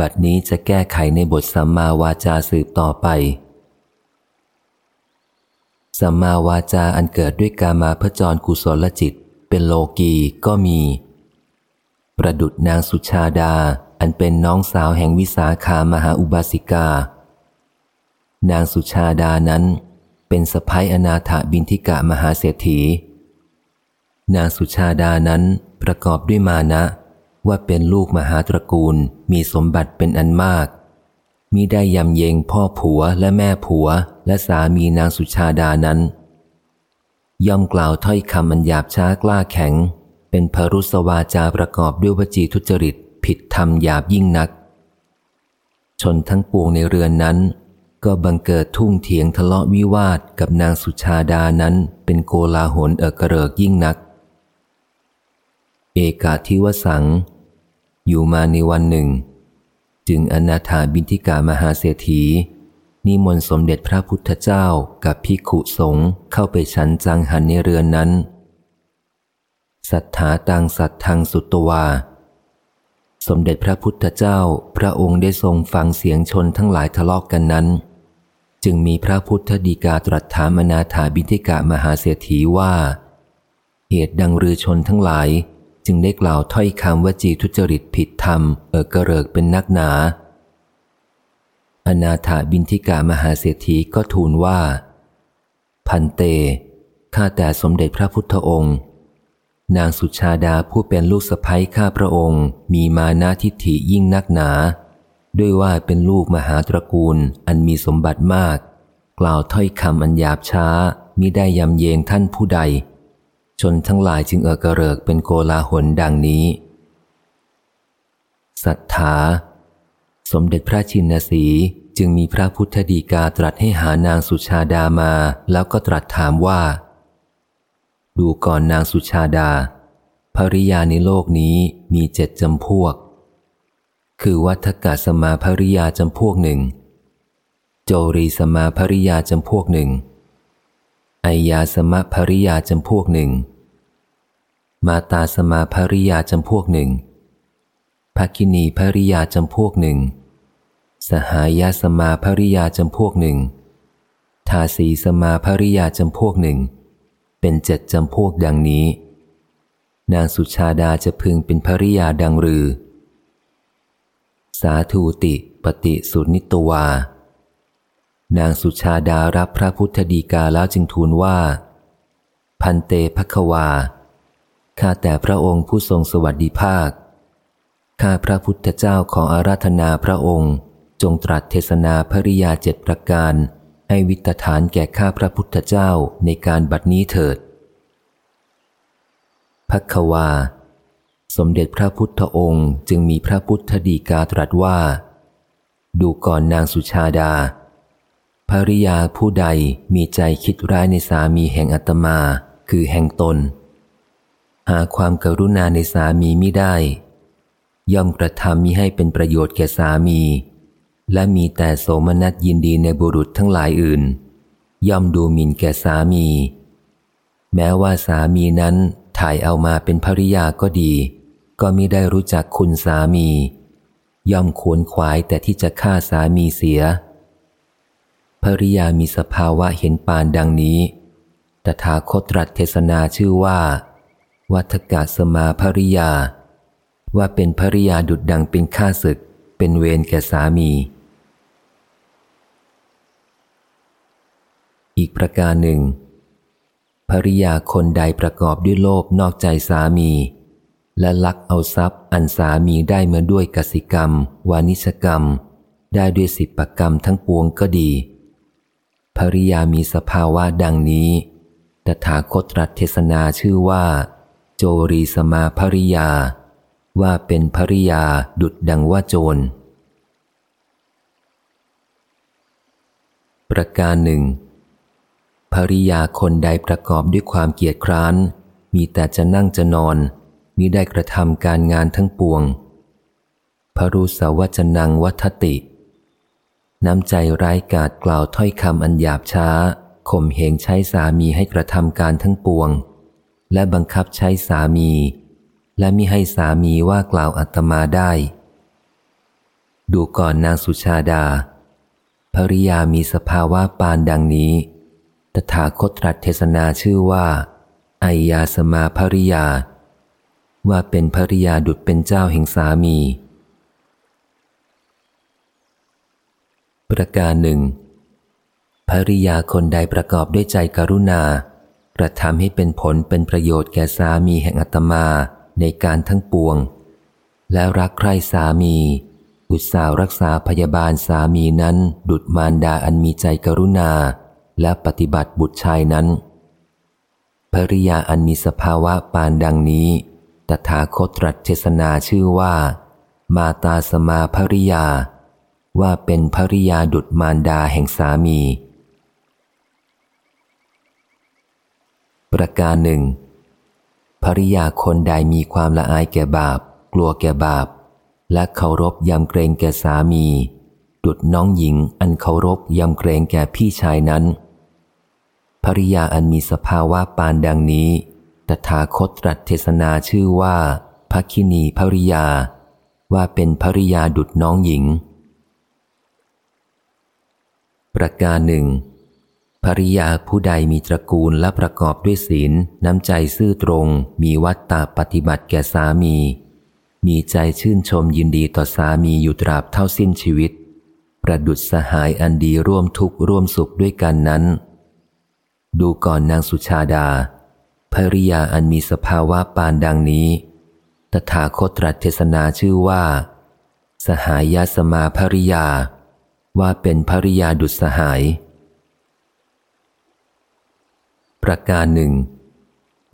บัดนี้จะแก้ไขในบทสัมมาวาจาสืบต่อไป สัมมาวาจาอันเกิดด้วยการมาพจรกุศลจิต เป็นโลกีก็มี ประดุดนางสุชาดา อันเป็นน้องสาวแห่งวิสาขามหาอุบาสิกา นางสุชาดานั้น เป็นสะพ้ยอนาถบินทิกะมหาเศรษฐี นางสุชาดานั้นประกอบด้วยมานะ ว่าเป็นลูกมหาตระกูลมีสมบัติเป็นอันมาก มิได้ยำเยงพ่อผัวและแม่ผัวและสามีนางสุชาดานั้น ย่อมกล่าวถ้อยคำอันหยาบช้ากล้าแข็ง เป็นพรุสวาจาประกอบด้วยวจีทุจริตผิดธรรมหยาบยิ่งนัก ชนทั้งปวงในเรือนนั้น ก็บังเกิดทุ่งเถียงทะเลาะวิวาทกับนางสุชาดานั้น เป็นโกลาหลเอกระเริกยิ่งนัก เอกาทิวสัง อยู่มาในวันหนึ่ง จึงอนาถาบินทิกามหาเศรษฐี นิมนต์สมเด็จพระพุทธเจ้ากับพิขุสงฆ์เข้าไปฉันจังหันในเรือนนั้น สัทธาตังสัตทธังสุตวา สมเด็จพระพุทธเจ้าพระองค์ได้ทรงฟังเสียงชนทั้งหลายทะเลาะกกันนั้น จึงมีพระพุทธดีกาตรัสถามอนาถาบินทิกามหาเศรษฐีว่า เหตุดังรือชนทั้งหลาย จึงได้กล่าวถ้อยคำว่าจีทุจริตผิดธรรม เออกระเริกเป็นนักหนา อนาถาบินทิกามหาเศรษฐีก็ทูลว่า พันเต ข้าแต่สมเด็จพระพุทธองค์ นางสุชาดาผู้เป็นลูกสะพ้ยข้าพระองค์ มีมานาทิฐิยิ่งนักหนา ด้วยว่าเป็นลูกมหาตระกูลอันมีสมบัติมาก กล่าวถ้อยคำอันหยาบช้ามิได้ยำเยงท่านผู้ใด ชนทั้งหลายจึงเอกระเริกเป็นโกลาหลดังนี้สัทธาสมเด็จพระชินสีจึงมีพระพุทธดีกาตรัสให้หานางสุชาดามาแล้วก็ตรัสถามว่า ดูก่อนนางสุชาดา ภริยาในโลกนี้มีเจ็ดจำพวก คือวัฏกะสมาภริยาจำพวกหนึ่ง โจรีสมาภริยาจำพวกหนึ่งไอยาสมะภริยาจำพวกหนึ่ง มาตาสมาภริยาจำพวกหนึ่งภคินีภริยาจำพวกหนึ่ง สหายาสมาภริยาจำพวกหนึ่ง ทาสีสมาภริยาจำพวกหนึ่ง เป็นเจ็ดจำพวกดังนี้ นางสุชาดาจะพึงเป็นภริยาดังรือ สาธุติปฏิสุนิตวา นางสุชาดารับพระพุทธดีกาแล้วจึงทูลว่า พันเตภควา ข้าแต่พระองค์ผู้ทรงสวัสดิภาค ข้าพระพุทธเจ้าขออาราธนาพระองค์ จงตรัสเทศนาภริยาเจ็ดประการ ให้วิตฐานแก่ข้าพระพุทธเจ้าในการบัดนี้เถิดภควา สมเด็จพระพุทธองค์จึงมีพระพุทธดีกาตรัสว่า ดูก่อนนางสุชาดาภริยาผู้ใดมีใจคิดร้ายในสามีแห่งอัตมา คือแห่งตน หาความกรุณาในสามีไมิได้ ย่อมกระทำมิให้เป็นประโยชน์แก่สามี และมีแต่โสมนัสยินดีในบุรุษทั้งหลายอื่น ย่อมดูหมิ่นแก่สามี แม้ว่าสามีนั้นถ่ายเอามาเป็นภริยาก็ดี ก็มิได้รู้จักคุณสามี ย่อมขวนขวายแต่ที่จะฆ่าสามีเสียภริยามีสภาวะเห็นปานดังนี้ ตถาคตตรัสเทศนาชื่อว่า วัฏกาสมาภริยา ว่าเป็นภริยาดุดดังเป็นข้าศึก เป็นเวรแก่สามี อีกประการหนึ่งภริยาคนใดประกอบด้วยโลภนอกใจสามี และลักเอาทรัพย์อันสามีได้มาด้วยกสิกรรม วานิชกรรม ได้ด้วยสิบประกรรมทั้งปวงก็ดีภริยามีสภาวะดังนี้ ตถาคตรัสเทศนาชื่อว่า โจรีสมาภริยา ว่าเป็นภริยาดุดดังว่าโจร ประการหนึ่งภริยาคนใดประกอบด้วยความเกียจคร้าน มีแต่จะนั่งจะนอนมิได้กระทำการงานทั้งปวง พรุสาวจนังวัฏติ น้ำใจไร้กาดกล่าวถ้อยคำอันหยาบช้าข่มเหงใช้สามีให้กระทำการทั้งปวง และบังคับใช้สามี และมิให้สามีว่ากล่าวอัตมาได้ ดูก่อนนางสุชาดา ภริยามีสภาวะปานดังนี้ ตถาคตตรัสเทศนาชื่อว่าไอยาสมาภริยา ว่าเป็นภริยาดุจเป็นเจ้าแห่งสามี ประการหนึ่งภริยาคนใดประกอบด้วยใจกรุณา กระทำให้เป็นผลเป็นประโยชน์แก่สามีแห่งอัตมาในการทั้งปวง และรักใคร่สามี อุตสารักษาพยาบาลสามีนั้น ดุดมารดาอันมีใจกรุณา และปฏิบัติบุตรชายนั้นภริยาอันมีสภาวะปานดังนี้ ตถาคตตรัสเทศนาชื่อว่า มาตาสมาภริยา ว่าเป็นภริยาดุดมารดาแห่งสามี ประการหนึ่งภริยาคนใดมีความละอายแก่บาป กลัวแก่บาป และเคารพยำเกรงแก่สามี ดุดน้องหญิงอันเคารพยำเกรงแก่พี่ชายนั้นภริยาอันมีสภาวะปานดังนี้ ตถาคตตรัสเทศนาชื่อว่าภคินีภริยา ว่าเป็นภริยาดุดน้องหญิง ประการหนึ่ง ภริยาผู้ใดมีตระกูลและประกอบด้วยศีล น้ำใจซื่อตรง มีวัตตาปฏิบัติแก่สามี มีใจชื่นชมยินดีต่อสามีอยู่ตราบเท่าสิ้นชีวิต ประดุษสหายอันดีร่วมทุกข์ร่วมสุขด้วยกันนั้น ดูก่อนนางสุชาดาภริยาอันมีสภาวะปานดังนี้ ตถาคตตรัสเทศนาชื่อว่า สหายาสมาภริยา ว่าเป็นภริยาดุษสหาย ประการหนึ่ง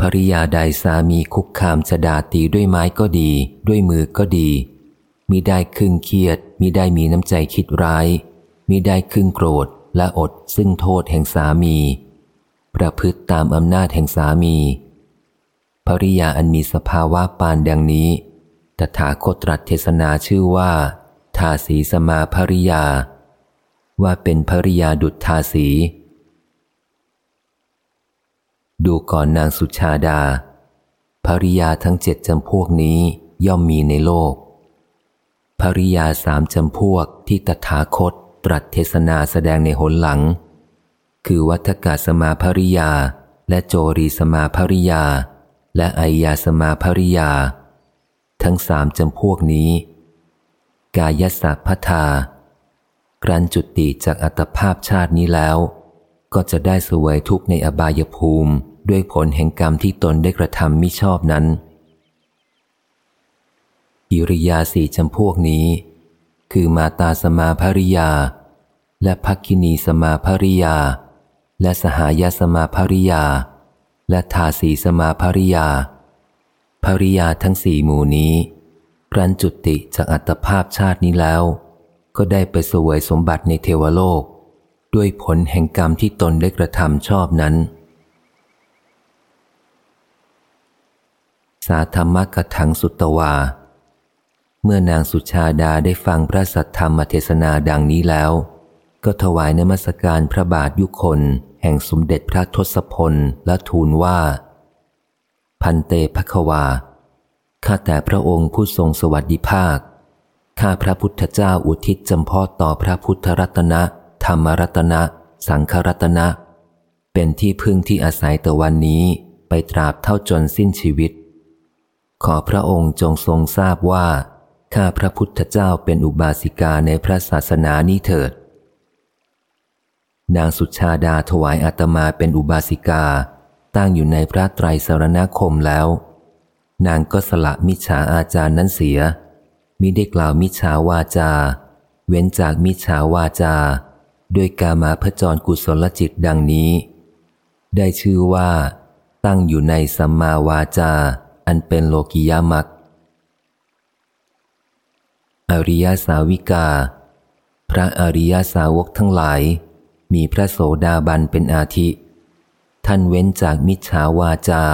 ภริยาใดสามีคุกคามจะดาตีด้วยไม้ก็ดี ด้วยมือก็ดีมิได้ครึ่งเครียดมิได้มีน้ำใจคิดร้ายมิได้ครึ่งโกรธและอดซึ่งโทษแห่งสามี ประพฤติตามอำนาจแห่งสามีภริยาอันมีสภาวะปานดังนี้ ตถาคตตรัสเทศนาชื่อว่า ทาสีสมาภริยา ว่าเป็นภริยาดุจทาสี ดูก่อนนางสุชาดา ภริยาทั้งเจ็ดจำพวกนี้ย่อมมีในโลก ภริยาสามจำพวกที่ตถาคตตรัสเทศนาแสดงในหนหลัง คือวัฏกาสมาภริยา และโจรีสมาภริยา และไอยาสมาภริยา ทั้งสามจำพวกนี้ กายสัพพทากรันจุติจากอัตภาพชาตินี้แล้ว ก็จะได้สวยทุกในอบายภูมิ ด้วยผลแห่งกรรมที่ตนได้กระทำมิชอบนั้นอิริยาสี่จำพวกนี้ คือมาตาสมาภริยา และภักคินีสมาภริยา และสหายสมาภริยา และทาสีสมาภริยาภริยาทั้งสี่หมู่นี้รันจุติจากอัตภาพชาตินี้แล้ว ก็ได้ไปสวยสมบัติในเทวโลก ด้วยผลแห่งกรรมที่ตนได้กระทำชอบนั้น สาธรรมกถังสุตวา เมื่อนางสุชาดาได้ฟังพระสัทธรรมเทศนาดังนี้แล้ว ก็ถวายนมัสการพระบาทยุคน แห่งสมเด็จพระทศพลและทูลว่า พันเตภควา ข้าแต่พระองค์ผู้ทรงสวัสดิภาค ข้าพระพุทธเจ้าอุทิศจำพ่อต่อพระพุทธรัตนะ ธรรมรัตนะ สังครัตนะ เป็นที่พึ่งที่อาศัยแต่วันนี้ไปตราบเท่าจนสิ้นชีวิต ขอพระองค์จงทรงทราบว่า ข้าพระพุทธเจ้าเป็นอุบาสิกาในพระศาสนานี้เถิด นางสุชาดาถวายอาตมาเป็นอุบาสิกา ตั้งอยู่ในพระไตรสรณคมแล้ว นางก็สละมิจฉาอาจารย์นั้นเสีย มิได้กล่าวมิจฉาวาจา เว้นจากมิจฉาวาจา ด้วยกามาพจรกุศลจิตดังนี้ ได้ชื่อว่า ตั้งอยู่ในสัมมาวาจา อันเป็นโลกิยามักอริยสาวิกา พระอริยสาวกทั้งหลาย มีพระโสดาบันเป็นอาทิ ท่านเว้นจากมิจฉาวาจา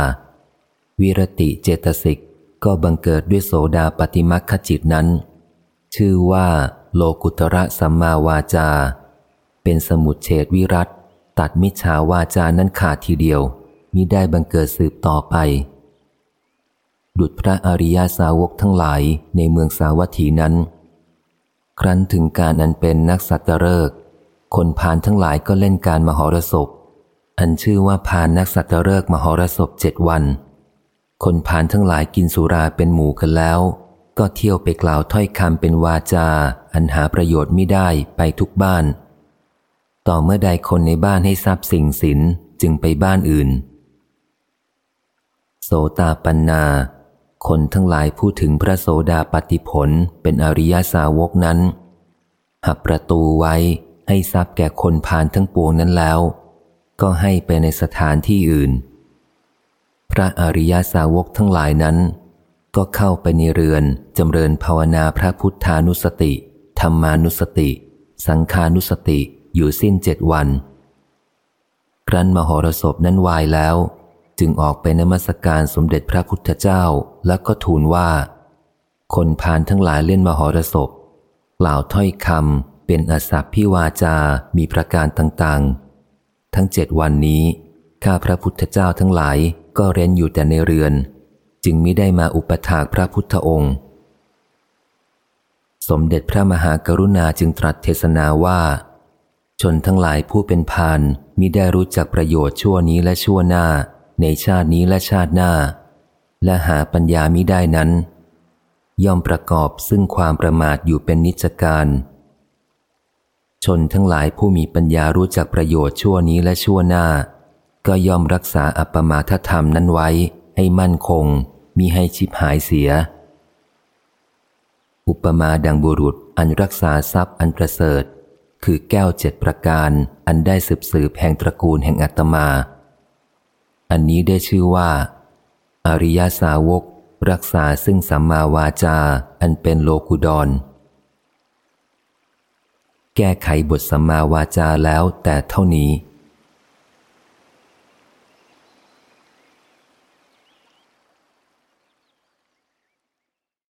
วิรติเจตสิกก็บังเกิดด้วยโสดาปฏิมักขจิตนั้น ชื่อว่าโลกุตระสัมมาวาจา เป็นสมุดเฉดวิรัตตัดมิจฉาวาจานั้นขาดทีเดียวมิได้บังเกิดสืบต่อไป ดุจพระอริยาสาวกทั้งหลายในเมืองสาวัตถีนั้น ครั้นถึงการอันเป็นนักสัตฤกษ์คนพานทั้งหลายก็เล่นการมหรสพ อันชื่อว่าพานนักสัตฤกษ์มหรสพเจ็ดวัน คนพานทั้งหลายกินสุราเป็นหมู่กันแล้ว ก็เที่ยวไปกล่าวถ้อยคำเป็นวาจา อันหาประโยชน์ไม่ได้ไปทุกบ้าน ต่อเมื่อใดคนในบ้านให้ทรัพย์สิ่งสินจึงไปบ้านอื่น โสตาปัญนา คนทั้งหลายพูดถึงพระโสดาปฏิผลเป็นอริยสาวกนั้น หักประตูไว้ให้ทรัพย์แก่คนผ่านทั้งปวงนั้นแล้ว ก็ให้ไปในสถานที่อื่น พระอริยสาวกทั้งหลายนั้น ก็เข้าไปในเรือนจำเริญภาวนาพระพุทธานุสติธรรมานุสติ สังขานุสติอยู่สิ้นเจ็ดวัน ครั้นมหรสพนั้นวายแล้ว จึงออกไปนมัสการสมเด็จพระพุทธเจ้าแล้วก็ทูลว่า คนพานทั้งหลายเล่นมหรสพ กล่าวถ้อยคำเป็นอสัพพิวาจา มีประการต่างๆ ทั้งเจ็ดวันนี้ข้าพระพุทธเจ้าทั้งหลายก็เร้นอยู่แต่ในเรือน จึงมิได้มาอุปถากพระพุทธองค์ สมเด็จพระมหากรุณาจึงตรัสเทศนาว่า ชนทั้งหลายผู้เป็นพานมิได้รู้จักประโยชน์ชั่วนี้และชั่วหน้า ในชาตินี้และชาติหน้า และหาปัญญามิได้นั้น ย่อมประกอบซึ่งความประมาทอยู่เป็นนิจการ ชนทั้งหลายผู้มีปัญญารู้จักประโยชน์ชั่วนี้และชั่วหน้า ก็ย่อมรักษาอัปมาทธรรมนั้นไว้ให้มั่นคงมีให้ชิบหายเสีย อุปมาดังบุรุษอันรักษาทรัพย์อันประเสริฐ คือแก้วเจ็ดประการอันได้สืบสืบแห่งตระกูลแห่งอัตมา อันนี้ได้ชื่อว่า อริยาสาวก รักษาซึ่งสัมมาวาจาอันเป็นโลกุดอนแก้ไขบทสัมมาวาจาแล้วแต่เท่านี้